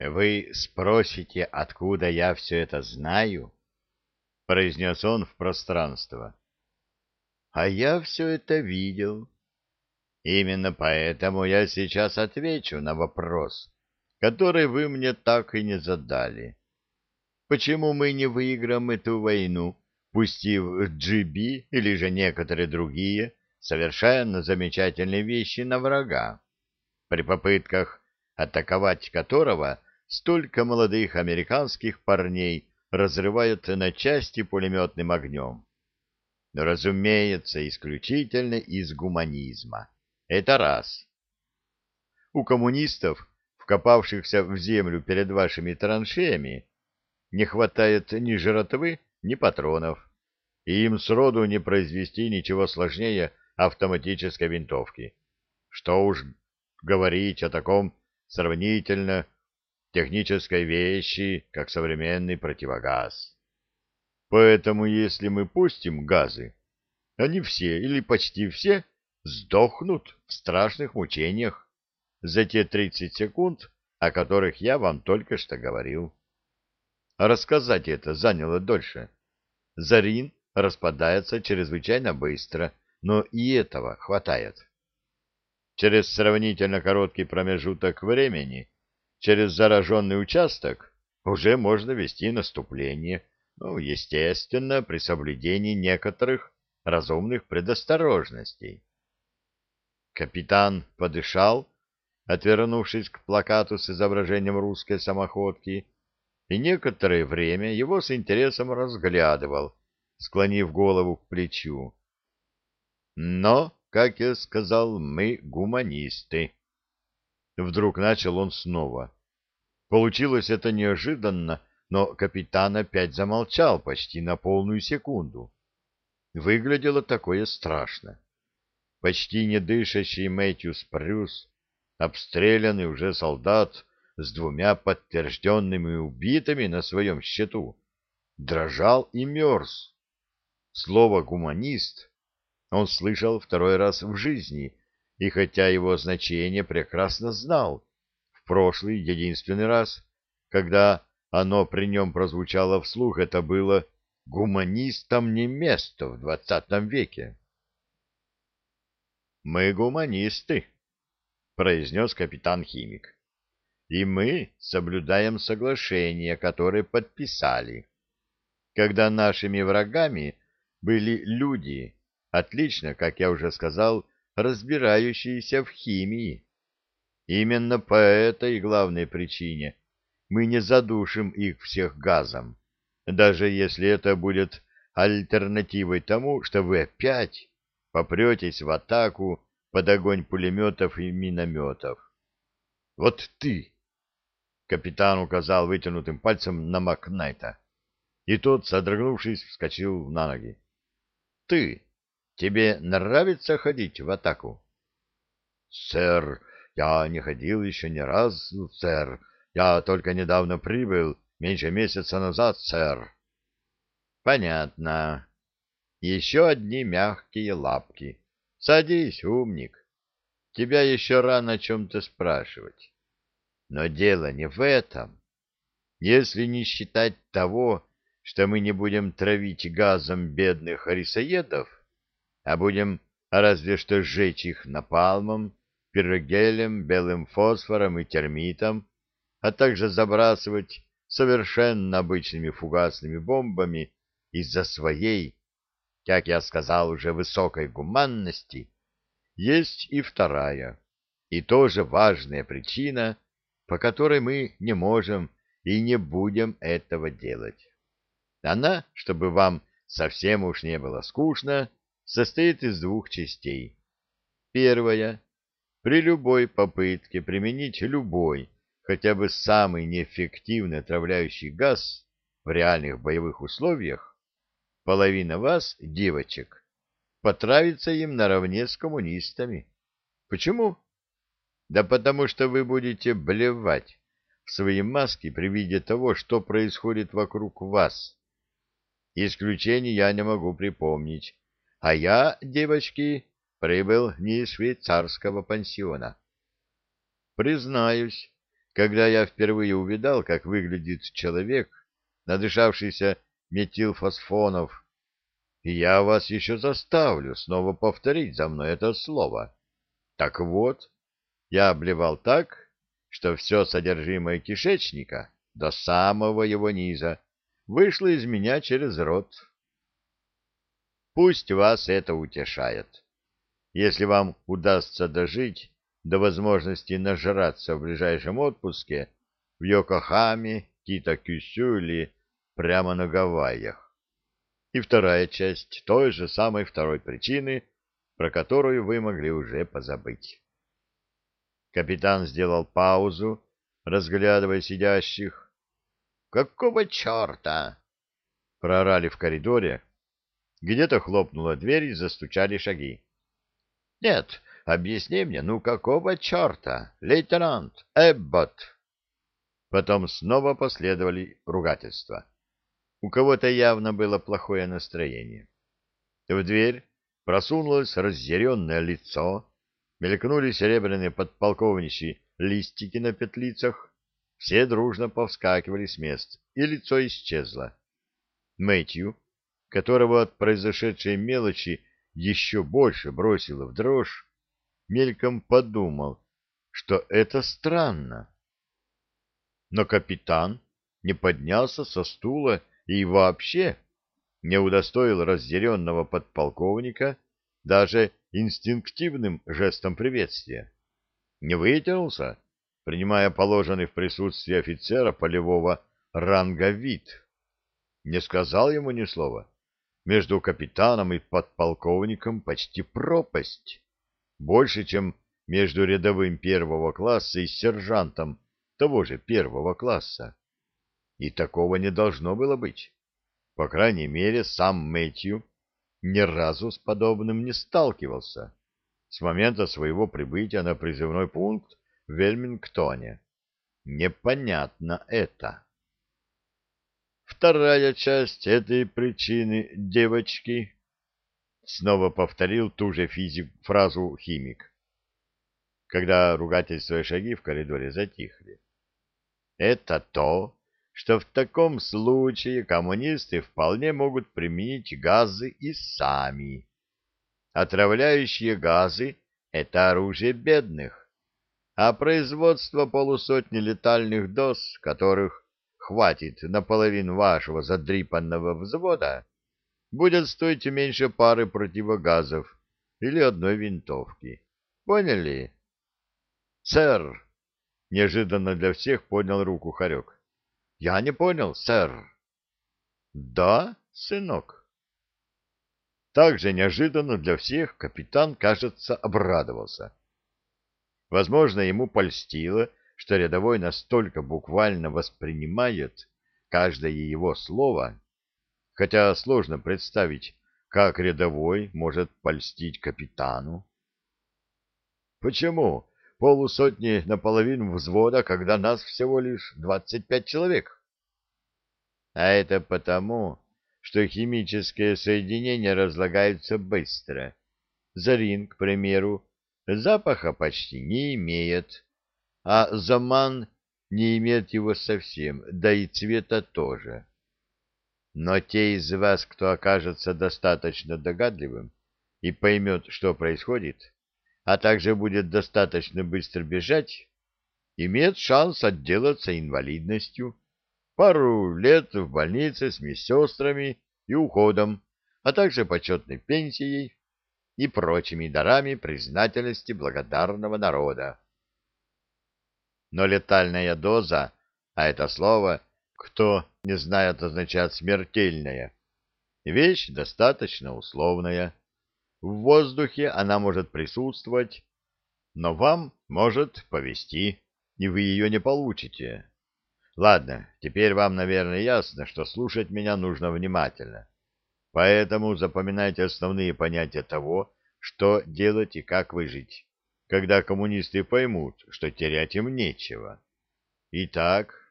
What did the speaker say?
Вы спросите, откуда я все это знаю? произнес он в пространство. А я все это видел. Именно поэтому я сейчас отвечу на вопрос, который вы мне так и не задали. Почему мы не выиграем эту войну, пустив GB или же некоторые другие совершенно замечательные вещи на врага, при попытках атаковать которого столько молодых американских парней разрывают на части пулеметным огнем. Но, разумеется, исключительно из гуманизма. Это раз. У коммунистов, вкопавшихся в землю перед вашими траншеями, не хватает ни жратвы, ни патронов, и им сроду не произвести ничего сложнее автоматической винтовки. Что уж говорить о таком сравнительно технической вещи, как современный противогаз. Поэтому если мы пустим газы, они все или почти все сдохнут в страшных мучениях за те 30 секунд, о которых я вам только что говорил. рассказать это заняло дольше. Зарин распадается чрезвычайно быстро, но и этого хватает. Через сравнительно короткий промежуток времени через зараженный участок уже можно вести наступление, ну, естественно, при соблюдении некоторых разумных предосторожностей. Капитан подышал, отвернувшись к плакату с изображением русской самоходки, и некоторое время его с интересом разглядывал, склонив голову к плечу. Но, как я сказал, мы гуманисты. Вдруг начал он снова. Получилось это неожиданно, но капитан опять замолчал почти на полную секунду. Выглядело такое страшно. Почти не дышащий Мэтью Спрюс, обстрелянный уже солдат с двумя подтвержденными убитыми на своем счету, дрожал и мерз. Слово «гуманист» он слышал второй раз в жизни и хотя его значение прекрасно знал, в прошлый единственный раз, когда оно при нем прозвучало вслух, это было «гуманистам не место в двадцатом веке». «Мы гуманисты», — произнес капитан-химик, — «и мы соблюдаем соглашение, которое подписали. Когда нашими врагами были люди, отлично, как я уже сказал, — разбирающиеся в химии. Именно по этой главной причине мы не задушим их всех газом, даже если это будет альтернативой тому, что вы опять попретесь в атаку под огонь пулеметов и минометов. Вот ты! Капитан указал вытянутым пальцем на Макнайта, и тот, содрогнувшись, вскочил на ноги. Ты! Тебе нравится ходить в атаку? — Сэр, я не ходил еще ни разу, сэр. Я только недавно прибыл, меньше месяца назад, сэр. — Понятно. Еще одни мягкие лапки. Садись, умник. Тебя еще рано о чем-то спрашивать. Но дело не в этом. Если не считать того, что мы не будем травить газом бедных арисоедов, а будем разве что сжечь их напалмом, пирогелем, белым фосфором и термитом, а также забрасывать совершенно обычными фугасными бомбами из-за своей, как я сказал уже, высокой гуманности, есть и вторая, и тоже важная причина, по которой мы не можем и не будем этого делать. Она, чтобы вам совсем уж не было скучно, состоит из двух частей. Первая. При любой попытке применить любой, хотя бы самый неэффективный отравляющий газ в реальных боевых условиях, половина вас, девочек, потравится им наравне с коммунистами. Почему? Да потому что вы будете блевать в свои маски при виде того, что происходит вокруг вас. Исключений я не могу припомнить, а я, девочки, прибыл не из швейцарского пансиона. Признаюсь, когда я впервые увидал, как выглядит человек, надышавшийся метилфосфонов, я вас еще заставлю снова повторить за мной это слово. Так вот, я обливал так, что все содержимое кишечника до самого его низа вышло из меня через рот. Пусть вас это утешает. Если вам удастся дожить до возможности нажраться в ближайшем отпуске в Йокохаме, Китакюсю или прямо на Гавайях. И вторая часть той же самой второй причины, про которую вы могли уже позабыть. Капитан сделал паузу, разглядывая сидящих. «Какого черта?» — прорали в коридоре. Где-то хлопнула дверь и застучали шаги. «Нет, объясни мне, ну какого черта, лейтенант Эббот?» Потом снова последовали ругательства. У кого-то явно было плохое настроение. В дверь просунулось разъяренное лицо, мелькнули серебряные подполковничьи листики на петлицах, все дружно повскакивали с мест, и лицо исчезло. Мэтью, которого от произошедшей мелочи еще больше бросило в дрожь, мельком подумал, что это странно. Но капитан не поднялся со стула и вообще не удостоил разъяренного подполковника даже инстинктивным жестом приветствия. Не вытянулся, принимая положенный в присутствии офицера полевого ранга вид. Не сказал ему ни слова. Между капитаном и подполковником почти пропасть. Больше, чем между рядовым первого класса и сержантом того же первого класса. И такого не должно было быть. По крайней мере, сам Мэтью ни разу с подобным не сталкивался с момента своего прибытия на призывной пункт в Вельмингтоне. Непонятно это. Вторая часть этой причины, девочки, снова повторил ту же физик фразу химик, когда ругательства и шаги в коридоре затихли. Это то, что в таком случае коммунисты вполне могут применить газы и сами. Отравляющие газы — это оружие бедных, а производство полусотни летальных доз, которых хватит на половину вашего задрипанного взвода, будет стоить меньше пары противогазов или одной винтовки. Поняли? — Сэр! — неожиданно для всех поднял руку Харек. Я не понял, сэр. Да, сынок. Также неожиданно для всех капитан, кажется, обрадовался. Возможно, ему польстило, что рядовой настолько буквально воспринимает каждое его слово, хотя сложно представить, как рядовой может польстить капитану. Почему? полусотни наполовину взвода, когда нас всего лишь двадцать пять человек. А это потому, что химические соединения разлагаются быстро. Зарин, к примеру, запаха почти не имеет, а заман не имеет его совсем, да и цвета тоже. Но те из вас, кто окажется достаточно догадливым и поймет, что происходит, а также будет достаточно быстро бежать, имеет шанс отделаться инвалидностью, пару лет в больнице с медсестрами и уходом, а также почетной пенсией и прочими дарами признательности благодарного народа. Но летальная доза, а это слово, кто не знает, означает смертельная, вещь достаточно условная. В воздухе она может присутствовать, но вам может повести, и вы ее не получите. Ладно, теперь вам, наверное, ясно, что слушать меня нужно внимательно. Поэтому запоминайте основные понятия того, что делать и как выжить, когда коммунисты поймут, что терять им нечего. Итак,